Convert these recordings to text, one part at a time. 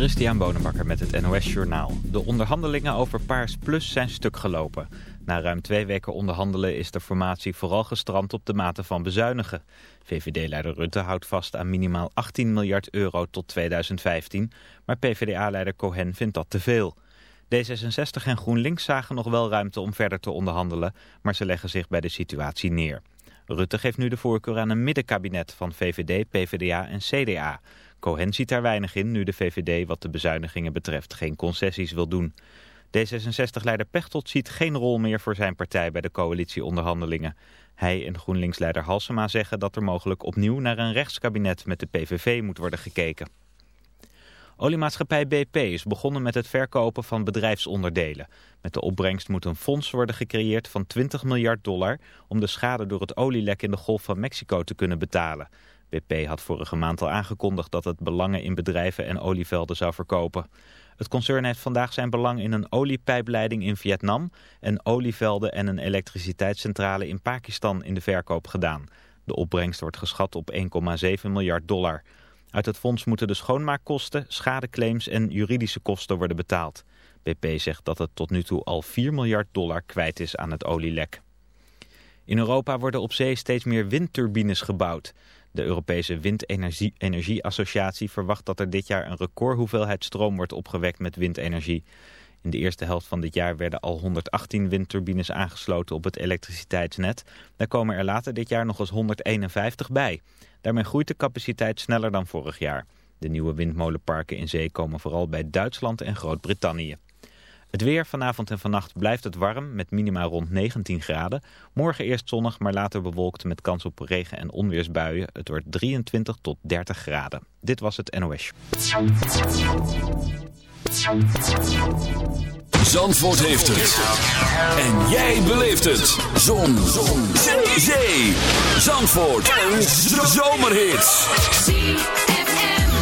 Christian Bonenbakker met het NOS Journaal. De onderhandelingen over Paars Plus zijn stuk gelopen. Na ruim twee weken onderhandelen is de formatie vooral gestrand op de mate van bezuinigen. VVD-leider Rutte houdt vast aan minimaal 18 miljard euro tot 2015, maar PvdA-leider Cohen vindt dat te veel. D66 en GroenLinks zagen nog wel ruimte om verder te onderhandelen, maar ze leggen zich bij de situatie neer. Rutte geeft nu de voorkeur aan een middenkabinet van VVD, PvdA en CDA... Cohen ziet daar weinig in nu de VVD wat de bezuinigingen betreft geen concessies wil doen. D66-leider Pechtold ziet geen rol meer voor zijn partij bij de coalitieonderhandelingen. Hij en GroenLinks-leider Halsema zeggen dat er mogelijk opnieuw naar een rechtskabinet met de PVV moet worden gekeken. Oliemaatschappij BP is begonnen met het verkopen van bedrijfsonderdelen. Met de opbrengst moet een fonds worden gecreëerd van 20 miljard dollar... om de schade door het olielek in de Golf van Mexico te kunnen betalen. BP had vorige maand al aangekondigd dat het belangen in bedrijven en olievelden zou verkopen. Het concern heeft vandaag zijn belang in een oliepijpleiding in Vietnam... en olievelden en een elektriciteitscentrale in Pakistan in de verkoop gedaan. De opbrengst wordt geschat op 1,7 miljard dollar. Uit het fonds moeten de schoonmaakkosten, schadeclaims en juridische kosten worden betaald. BP zegt dat het tot nu toe al 4 miljard dollar kwijt is aan het olielek. In Europa worden op zee steeds meer windturbines gebouwd. De Europese Windenergieassociatie verwacht dat er dit jaar een recordhoeveelheid stroom wordt opgewekt met windenergie. In de eerste helft van dit jaar werden al 118 windturbines aangesloten op het elektriciteitsnet. Daar komen er later dit jaar nog eens 151 bij. Daarmee groeit de capaciteit sneller dan vorig jaar. De nieuwe windmolenparken in zee komen vooral bij Duitsland en Groot-Brittannië. Het weer vanavond en vannacht blijft het warm met minima rond 19 graden. Morgen eerst zonnig, maar later bewolkt met kans op regen- en onweersbuien. Het wordt 23 tot 30 graden. Dit was het NOS. Zandvoort heeft het. En jij beleeft het. Zon. Zon. Zee. Zandvoort. Een zomerhit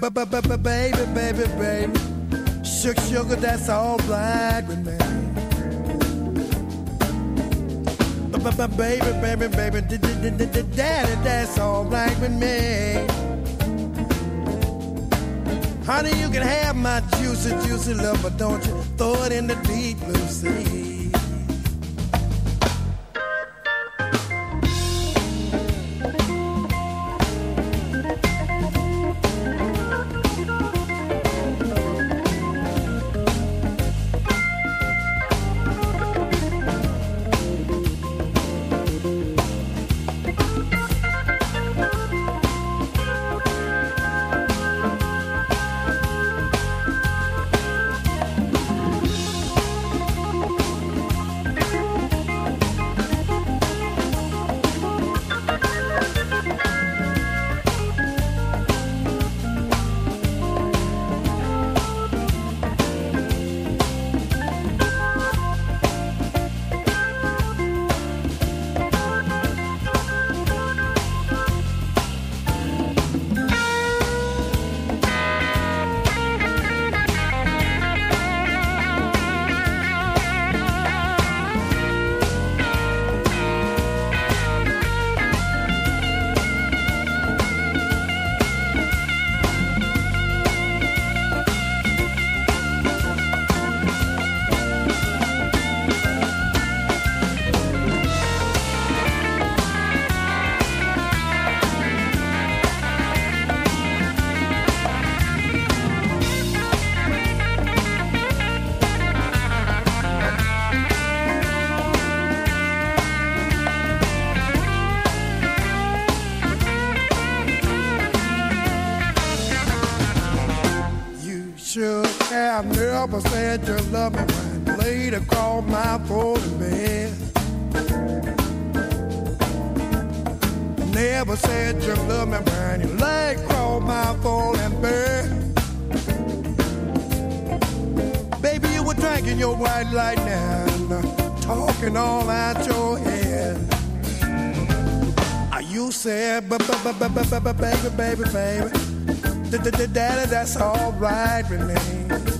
Baby, baby, baby. Sugar, sugar, that's all right with me. Baby, baby, baby, daddy, that's all right with me. Honey, you can have my juicy, juicy love, but don't you throw it in the deep blue sea. You love me when laid across my folding bed. Never said you love me when you lay across my folding bed. Baby, you were drinking your white lightning, uh, talking all out your head. Uh, you said, baby, baby, baby, daddy, that's all right with me.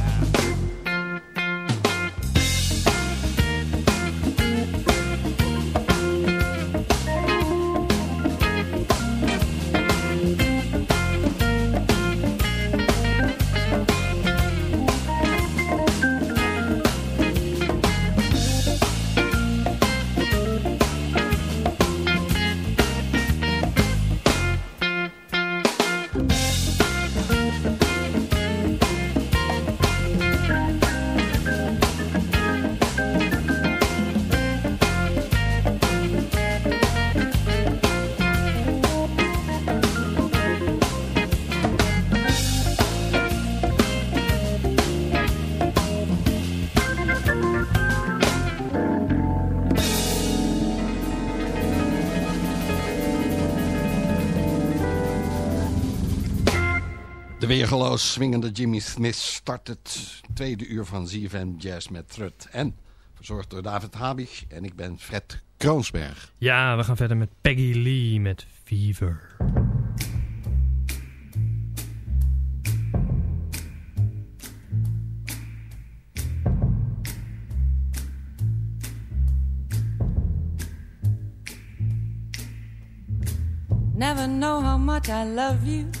Weergeloos swingende Jimmy Smith start het tweede uur van ZFM Jazz met Trut. En verzorgd door David Habig en ik ben Fred Kroonsberg. Ja, we gaan verder met Peggy Lee met Fever. Never know how much I love you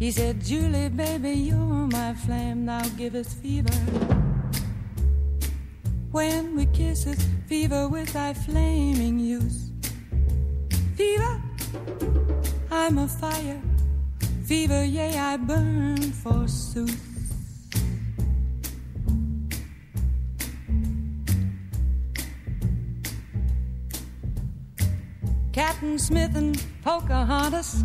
he said, Julie, baby, you're my flame, now give us fever. When we kiss us, fever with thy flaming youth. Fever, I'm a fire. Fever, yea, I burn forsooth. Captain Smith and Pocahontas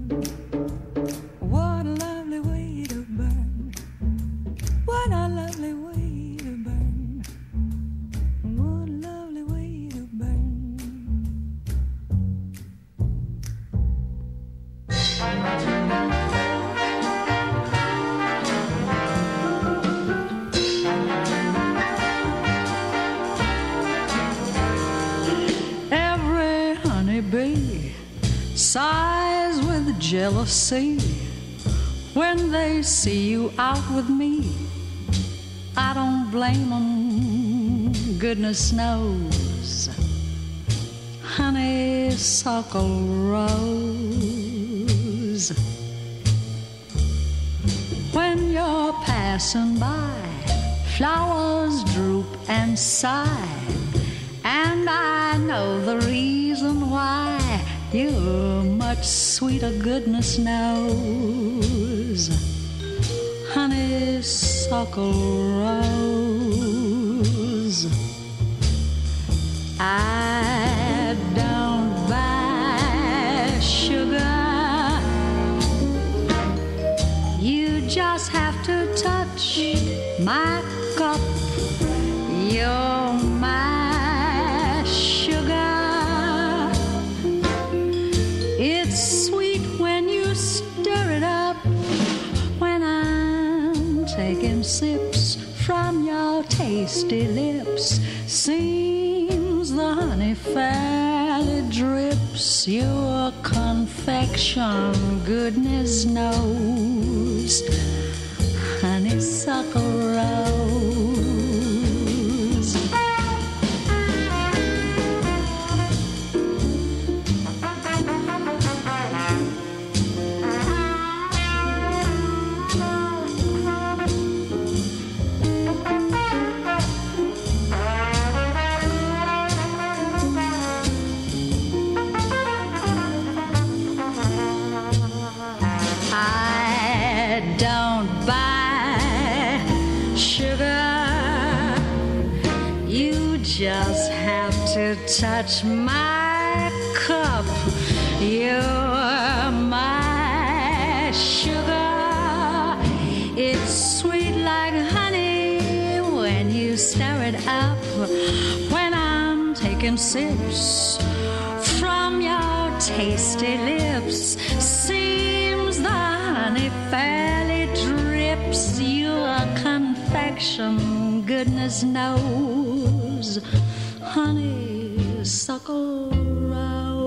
Jealousy when they see you out with me. I don't blame them, goodness knows. Honeysuckle rose. When you're passing by, flowers droop and sigh. And I know the reason why you're much sweeter, goodness knows. Honeysuckle rose. I don't buy sugar. You just have to touch my cup. You're tasty lips, seems the honey fairly drips. Your confection, goodness knows honeysuckle rose. Touch my cup. You're my sugar. It's sweet like honey when you stir it up. When I'm taking sips from your tasty lips. Seems the honey fairly drips. Your confection, goodness knows, honeysuckle rose.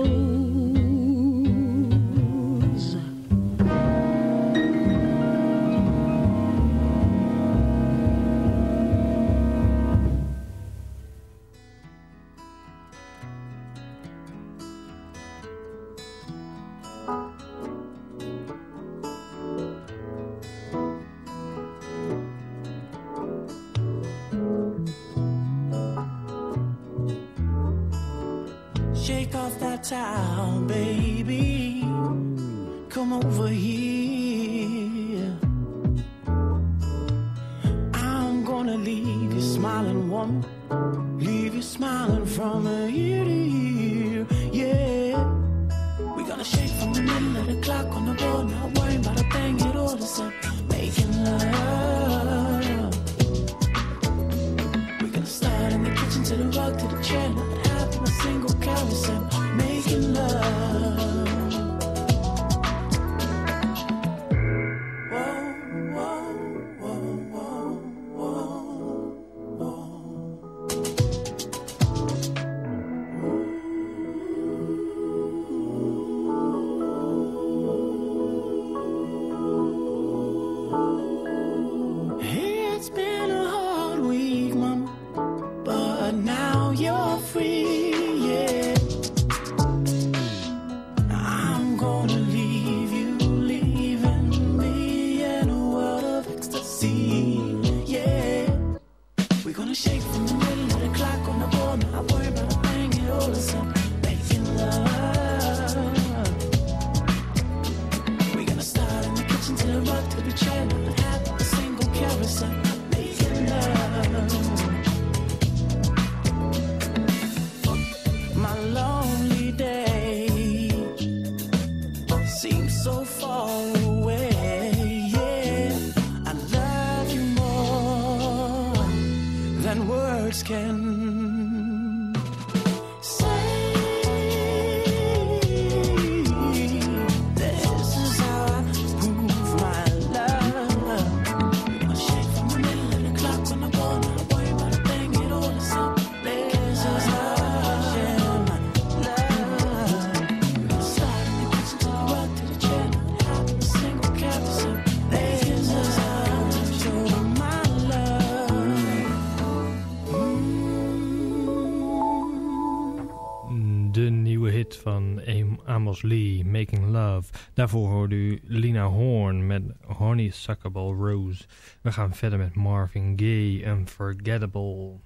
Amos Lee, Making Love. Daarvoor hoorde u Lina Horn met Honey Suckable Rose. We gaan verder met Marvin Gaye, Unforgettable.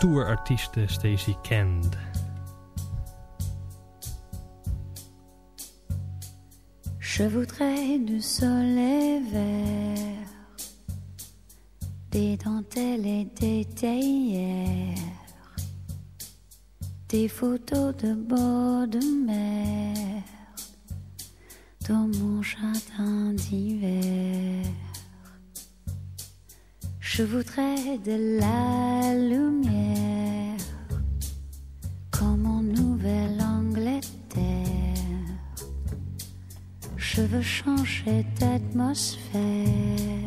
tourartiest Stacey Kent. Je voudrais du soleil vert, des dentelles et des théières, des photos de bord de mer dans mon jardin d'hiver. Je voudrais de la lumière je veux changer d'atmosphère.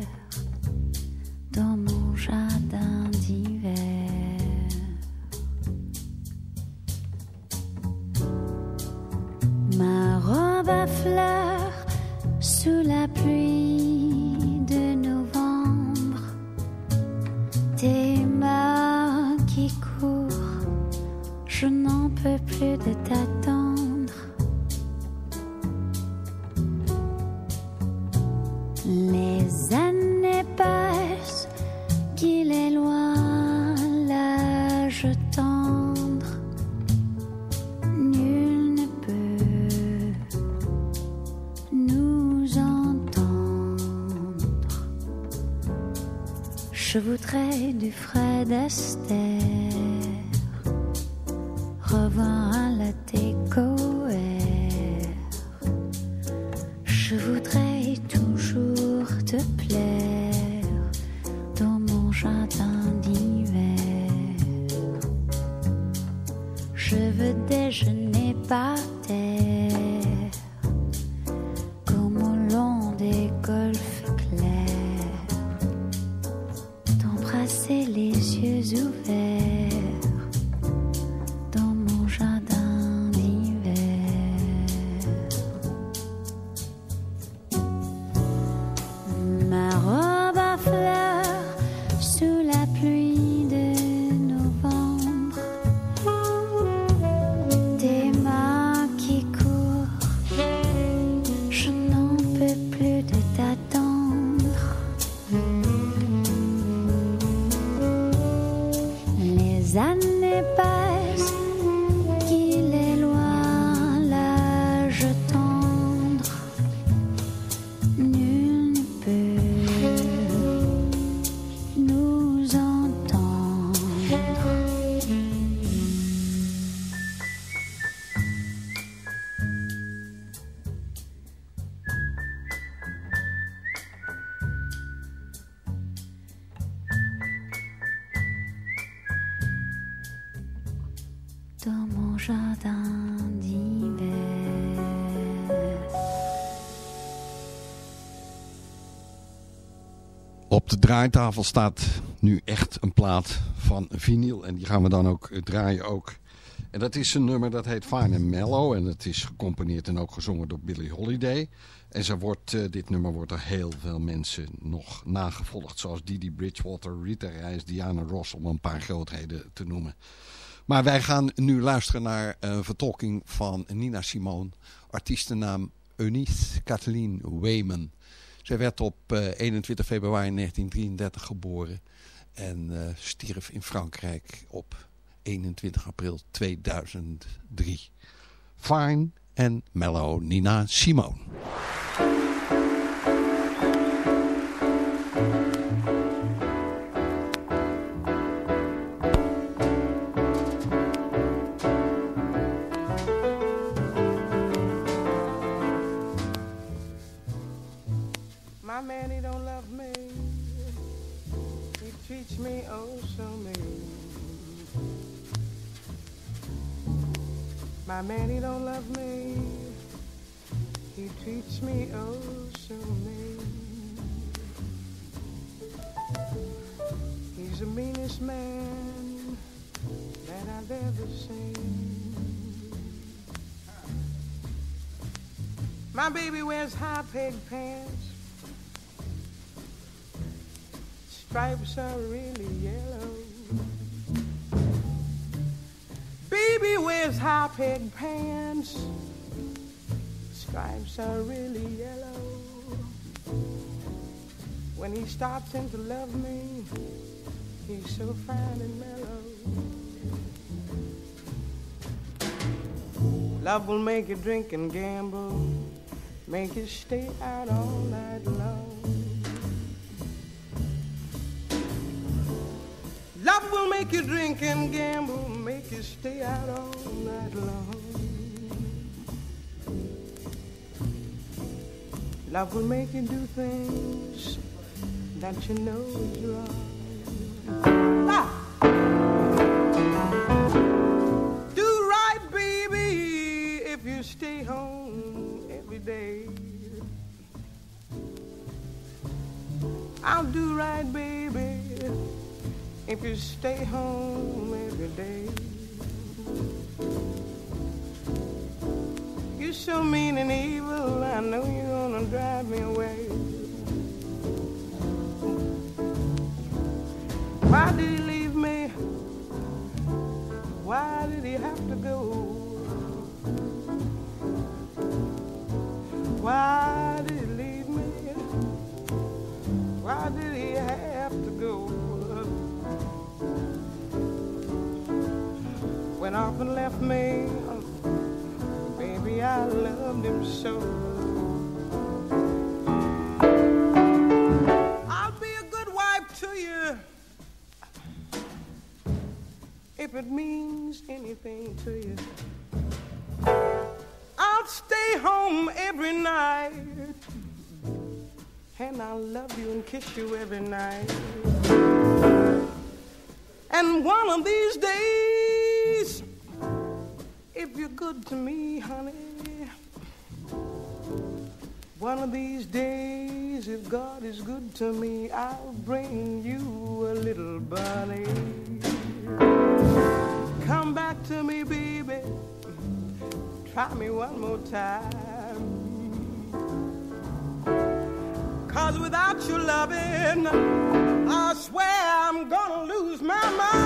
Dans mon d'hiver. Op de draaitafel staat nu echt een plaat van vinyl. En die gaan we dan ook eh, draaien ook. En dat is een nummer dat heet Fine and Mellow. En het is gecomponeerd en ook gezongen door Billie Holiday. En ze wordt, eh, dit nummer wordt door heel veel mensen nog nagevolgd. Zoals Didi Bridgewater, Rita Reis, Diana Ross om een paar grootheden te noemen. Maar wij gaan nu luisteren naar een vertolking van Nina Simone. Artiestennaam Eunice Kathleen Wayman. Zij werd op 21 februari 1933 geboren. En uh, stierf in Frankrijk op 21 april 2003. Fine en mellow Nina Simone. Me oh so mean. My man, he don't love me. He treats me oh so mean. He's the meanest man that I've ever seen. My baby wears high peg pants. Stripes are really yellow. Baby wears high peg pants. Stripes are really yellow. When he stops in to love me, he's so fine and mellow. Love will make you drink and gamble, make you stay out all night long. Make you drink and gamble, make you stay out all night long. Love will make you do things that you know is wrong. If you stay home every day. Kiss you every night. And one of these days, if you're good to me, honey, one of these days, if God is good to me, I'll bring you a little bunny. Come back to me, baby. Try me one more time. Cause without your loving, I swear I'm gonna lose my mind.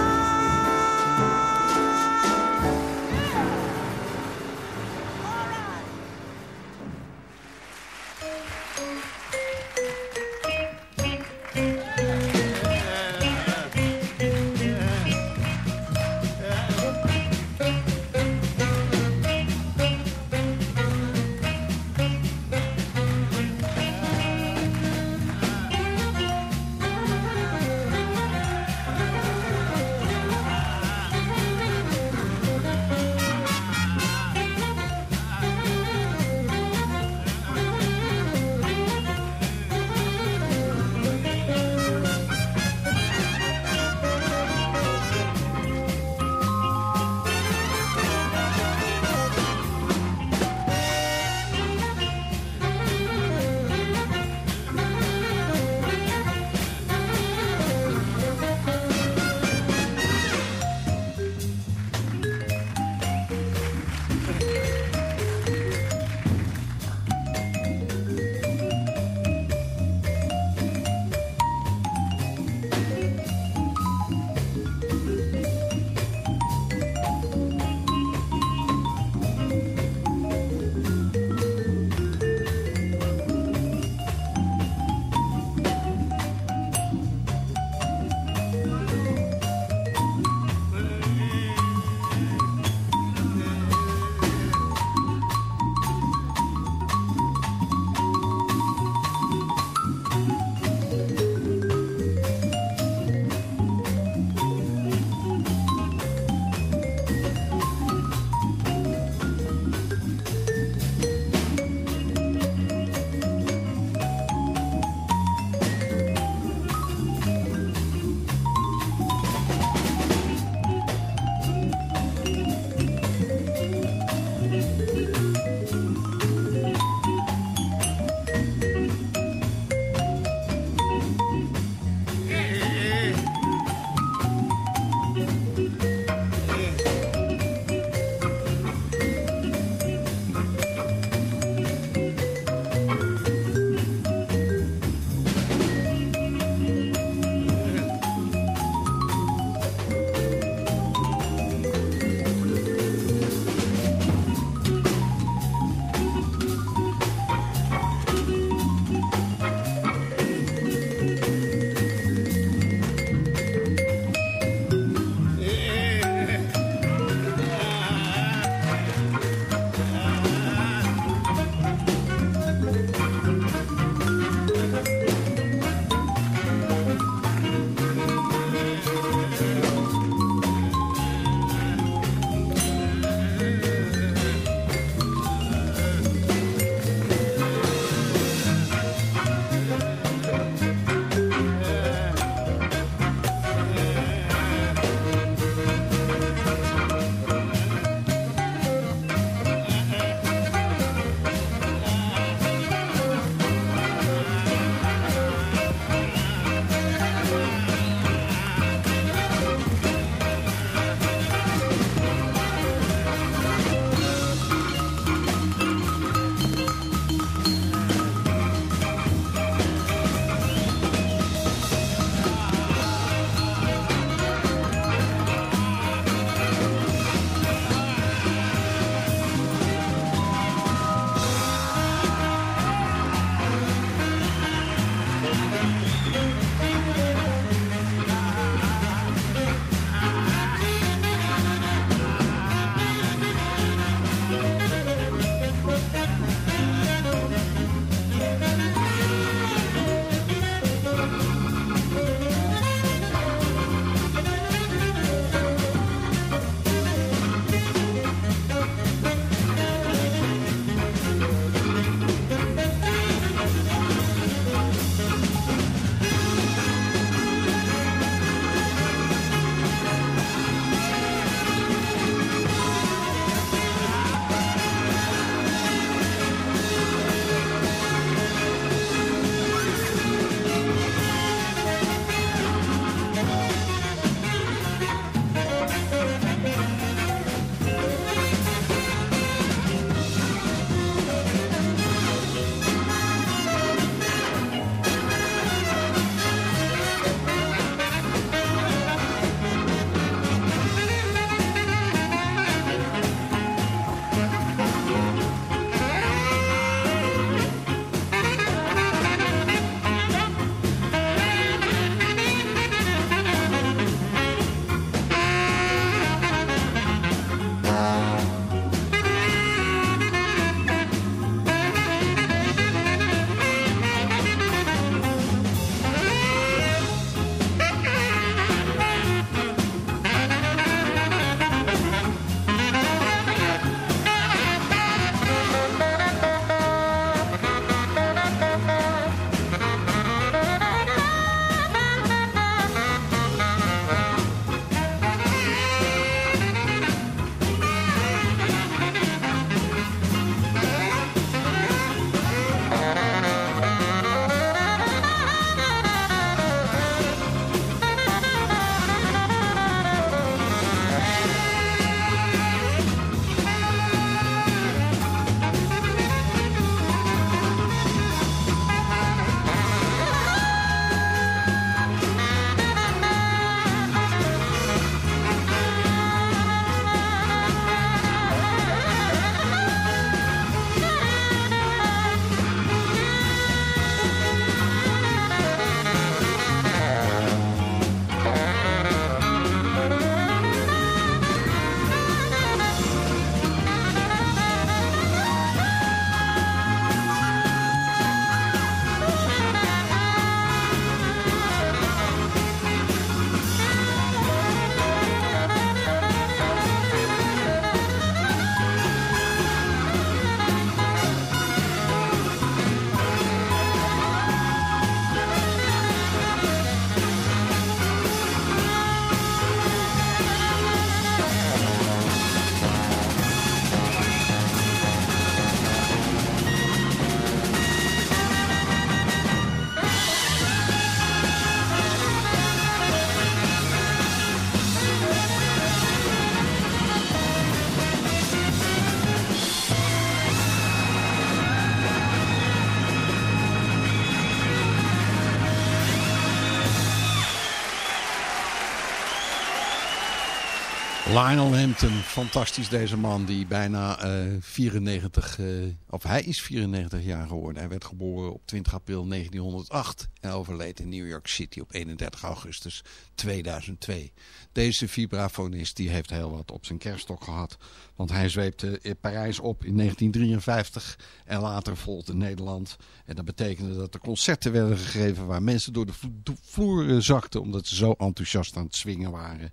Lionel Hampton, fantastisch deze man die bijna uh, 94, uh, of hij is 94 jaar geworden. Hij werd geboren op 20 april 1908 en overleed in New York City op 31 augustus 2002. Deze vibrafonist die heeft heel wat op zijn kerststok gehad, want hij zweepte in Parijs op in 1953 en later volgde Nederland. En dat betekende dat er concerten werden gegeven waar mensen door de vloer zakten omdat ze zo enthousiast aan het zwingen waren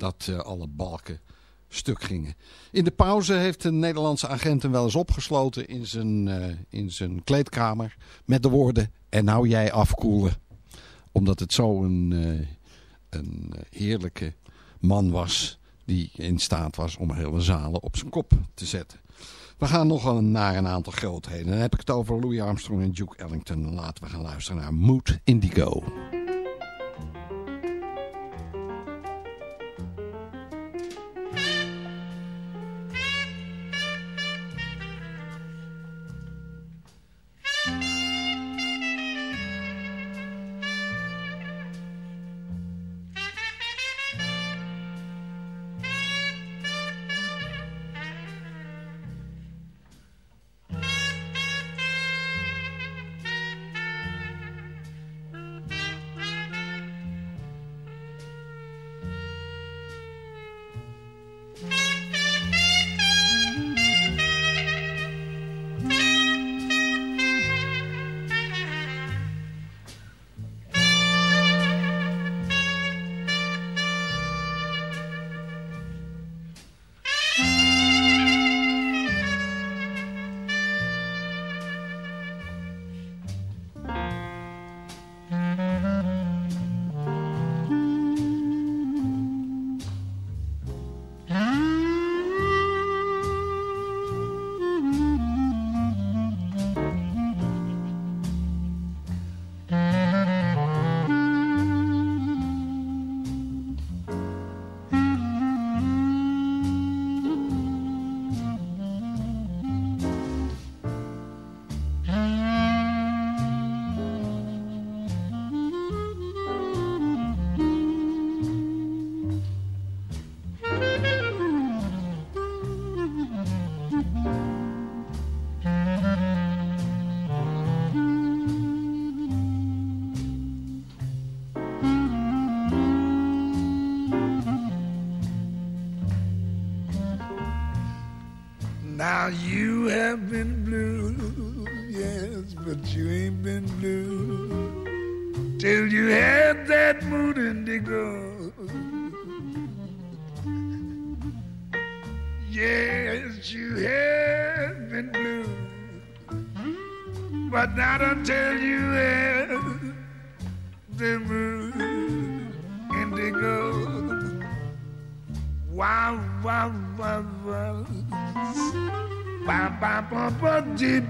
dat uh, alle balken stuk gingen. In de pauze heeft de Nederlandse agent hem wel eens opgesloten in zijn, uh, in zijn kleedkamer met de woorden en nou jij afkoelen. Omdat het zo een, uh, een heerlijke man was die in staat was om hele zalen op zijn kop te zetten. We gaan nog een, naar een aantal grootheden. Dan heb ik het over Louis Armstrong en Duke Ellington. Laten we gaan luisteren naar Mood Indigo.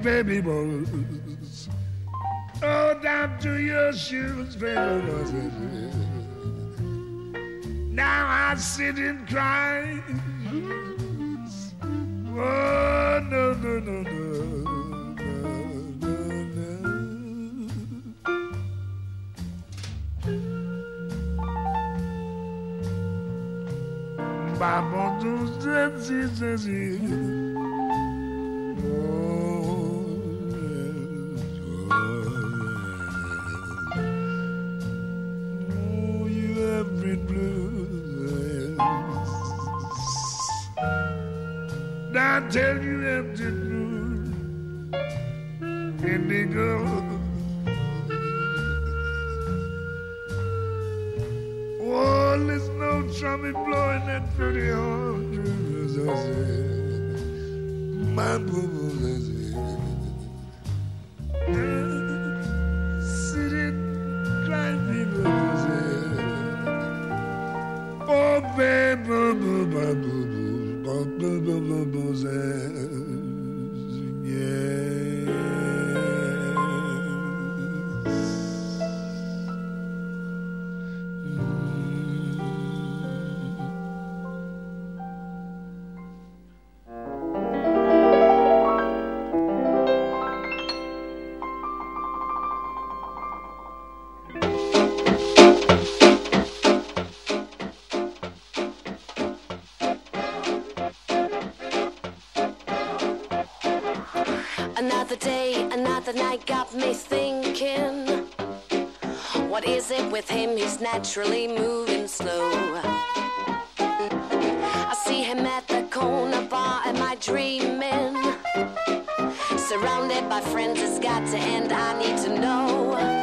Baby boys. Oh, down to your shoes, baby. Now I sit and cry. Oh, no, no, no, no. babão dos got me thinking. What is it with him? He's naturally moving slow. I see him at the corner bar. Am I dreaming? Surrounded by friends, it's got to end. I need to know.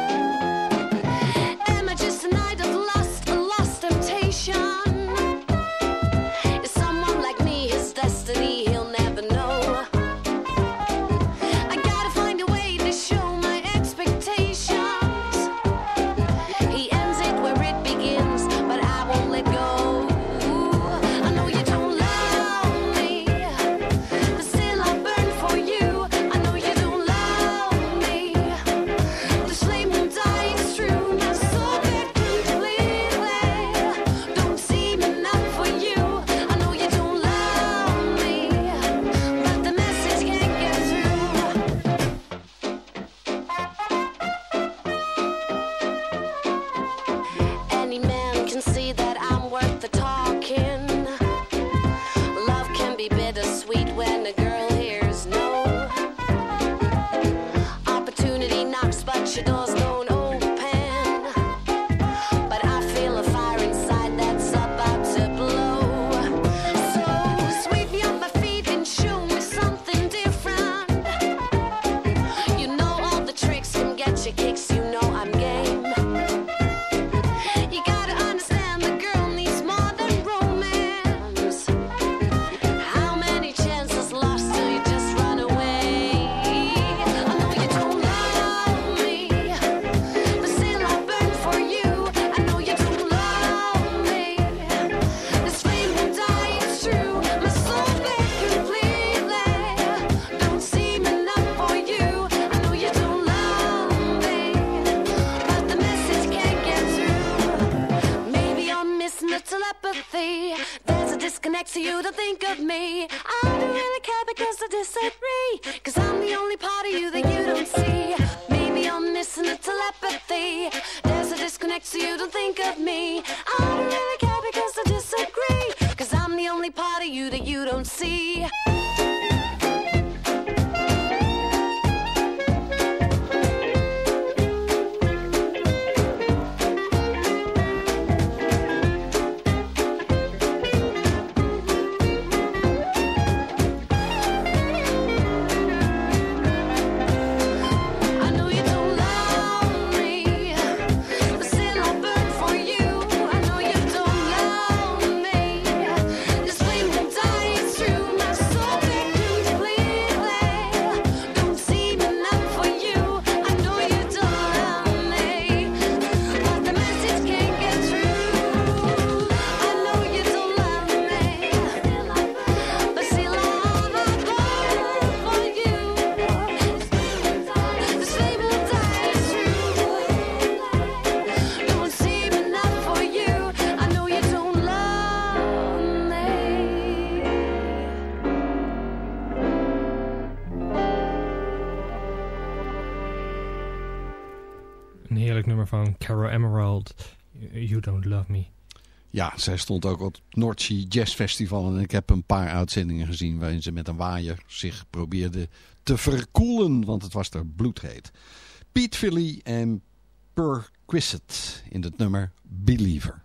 You Don't Love Me. Ja, zij stond ook op het North Jazz Festival. En ik heb een paar uitzendingen gezien waarin ze met een waaier zich probeerde te verkoelen. Want het was er bloedheet. Pete Philly en Perquisite in het nummer Believer.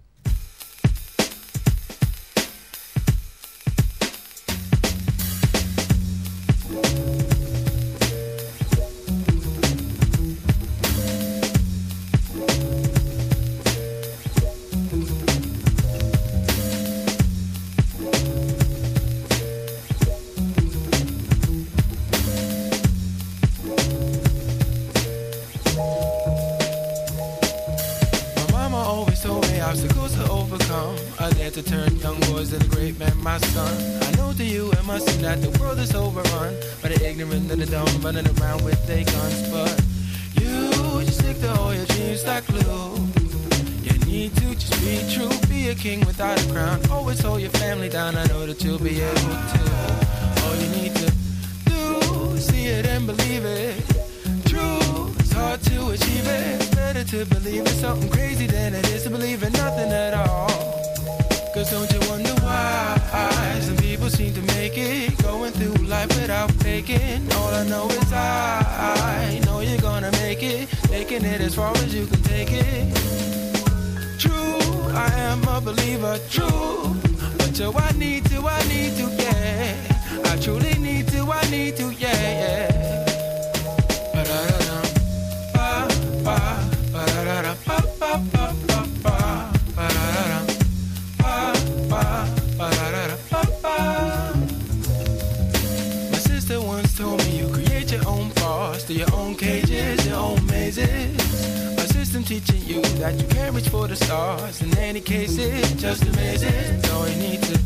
It's just amazing. All you need to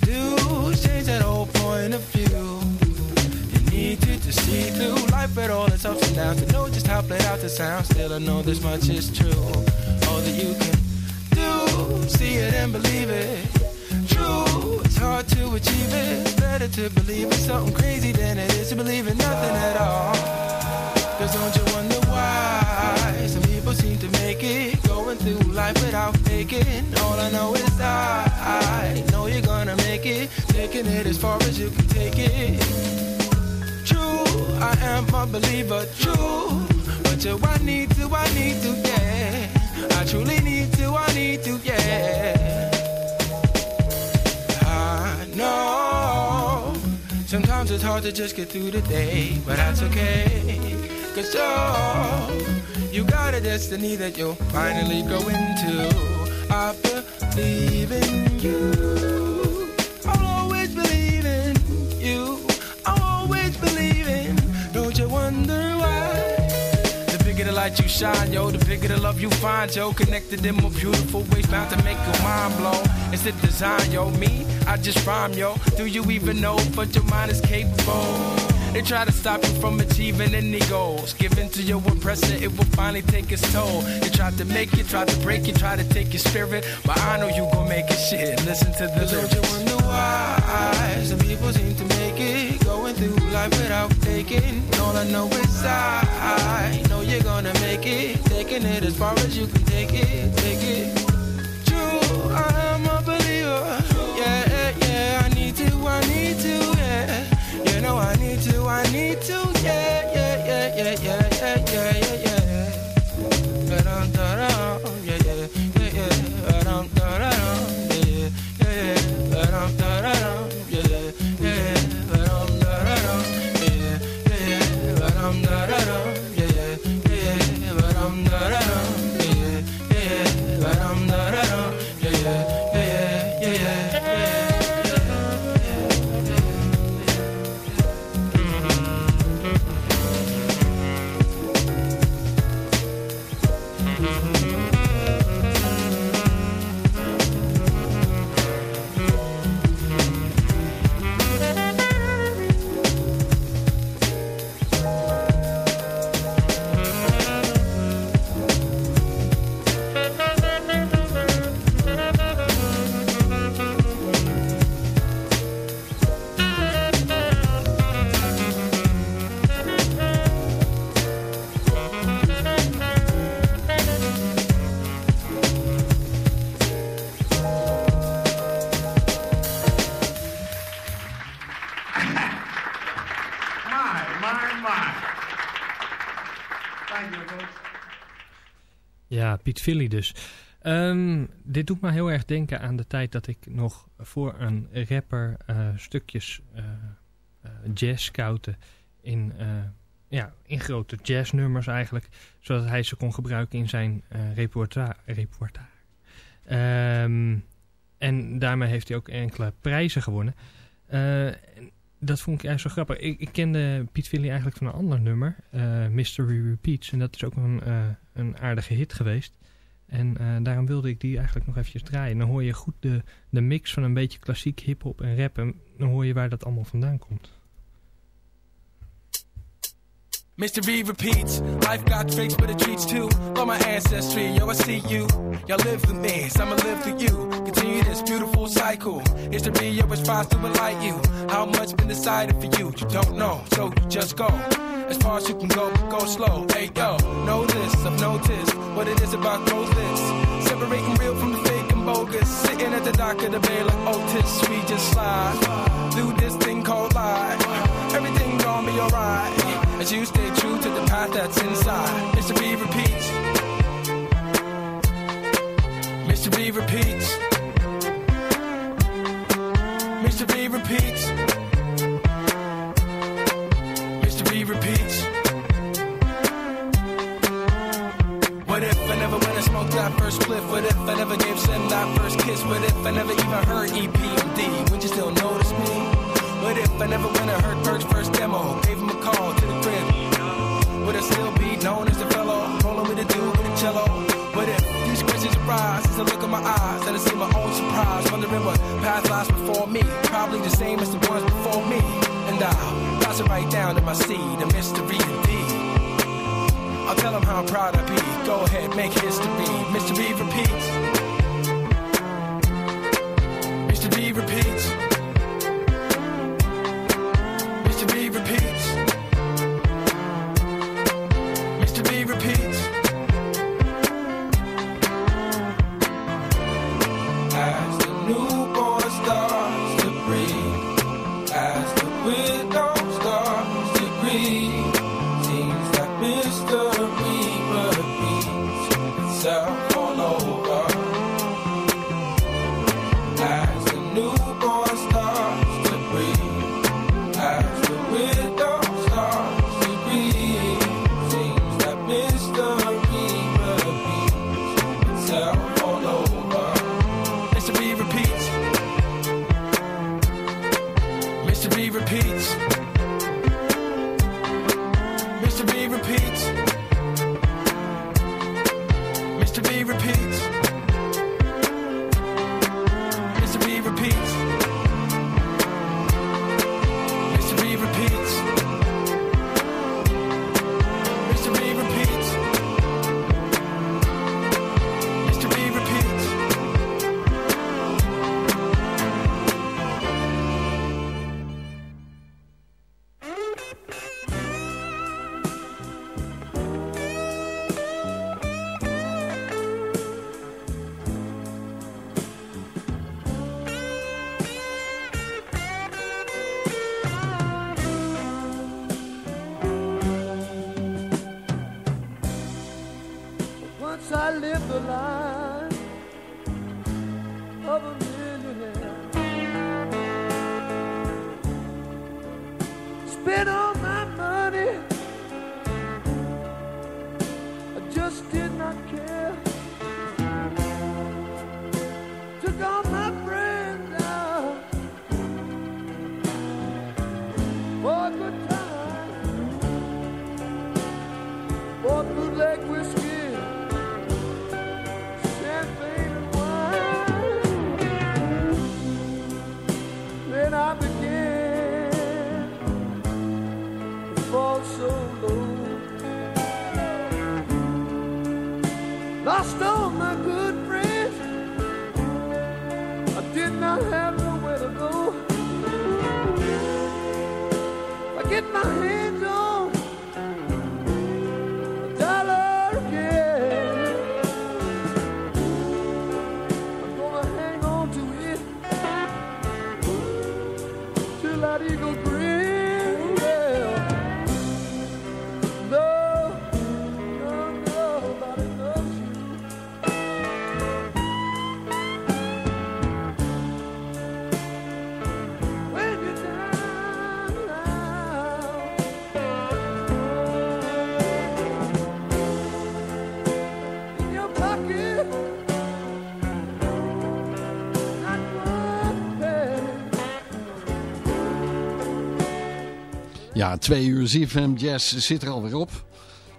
do change that whole point of view. You need to just see through life with all its ups and downs to know just how played out the sound. Still, I know this much is true. All that you can do, see it and believe it. True, it's hard to achieve it. It's better to believe in something crazy than it is to believe in nothing at all. Cause don't you wonder why some people seem to make it going through life without faking? All I know is I, I know you're gonna make it, taking it as far as you can take it. True, I am a believer, true. But you, I need to, I need to, yeah. I truly need to, I need to, yeah. I know sometimes it's hard to just get through the day, but that's okay. Cause oh, you got a destiny that you'll finally go into. I believe in you. I'll always believe in you. I'll always believe in. Don't you wonder why? The bigger the light you shine, yo, the bigger the love you find, yo. Connected in more beautiful ways, bound to make your mind blow. It's the design, yo. Me, I just rhyme, yo. Do you even know what your mind is capable? They try to stop you from achieving any goals. Give in to your oppressor, it will finally take its toll. They tried to make it, tried to break it, try to take your spirit. But I know you gon' make it shit. Listen to the lyrics. Don't you wonder why some people seem to make it? Going through life without faking. All I know is I, I know you're gonna make it. Taking it as far as you can take it, take need to, yeah, Philly dus. Ehm, dit doet me heel erg denken aan de tijd dat ik nog voor een rapper eh, stukjes eh, eh, jazz scoutte in, ja, in grote jazznummers eigenlijk. Zodat hij ze kon gebruiken in zijn repertoire. Ehm, en daarmee heeft hij ook enkele prijzen gewonnen. En dat vond ik eigenlijk zo grappig. Ik, ik kende Piet Philly eigenlijk van een ander nummer, Mystery Repeats. En dat is ook een, een aardige hit geweest. En eh, daarom wilde ik die eigenlijk nog eventjes draaien. Dan hoor je goed de, de mix van een beetje klassiek hip-hop en rap. En dan hoor je waar dat allemaal vandaan komt. Mystery repeats. Life got tricks, but it treats too. On my ancestry, yo, I see you. Y'all live through me, so I'ma live through you. Continue this beautiful cycle. History always tries to enlighten you. How much been decided for you? You don't know, so you just go. As far as you can go, go slow. Hey, yo, know this, I've noticed what it is about those lists. Separating real from the fake and bogus. Sitting at the dock of the bay like oh, Otis, we just slide through this thing called life. Everything gonna be alright as you stay true to the path that's inside. Mystery repeats. Mr. B repeats. Mr. B repeats. Repeats. What if I never went and smoked that first spliff? What if I never gave Sin that first kiss? What if I never even heard EPMD? Would you still notice me? What if I never went and heard Perq's first demo? Gave him a call to the crib. Would I still be known as the fellow rolling with a dude with a cello? What if these questions arise as I look in my eyes and I see my own surprise, wondering what path lies before me? Probably the same as the ones before me. And I'll pass it right down to my seed, a mystery indeed. I'll tell them how proud I be. Go ahead, make history. Mystery repeats. Ja, twee uur ZFM Jazz zit er alweer op.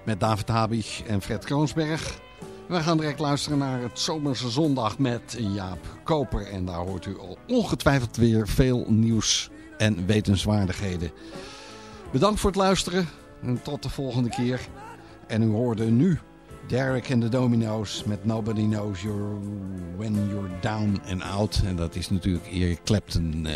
Met David Habig en Fred Kroonsberg. We gaan direct luisteren naar het Zomerse Zondag met Jaap Koper. En daar hoort u al ongetwijfeld weer veel nieuws en wetenswaardigheden. Bedankt voor het luisteren en tot de volgende keer. En u hoorde nu Derek en de Domino's met Nobody Knows You're When You're Down and Out. En dat is natuurlijk Eric Clapton... eh,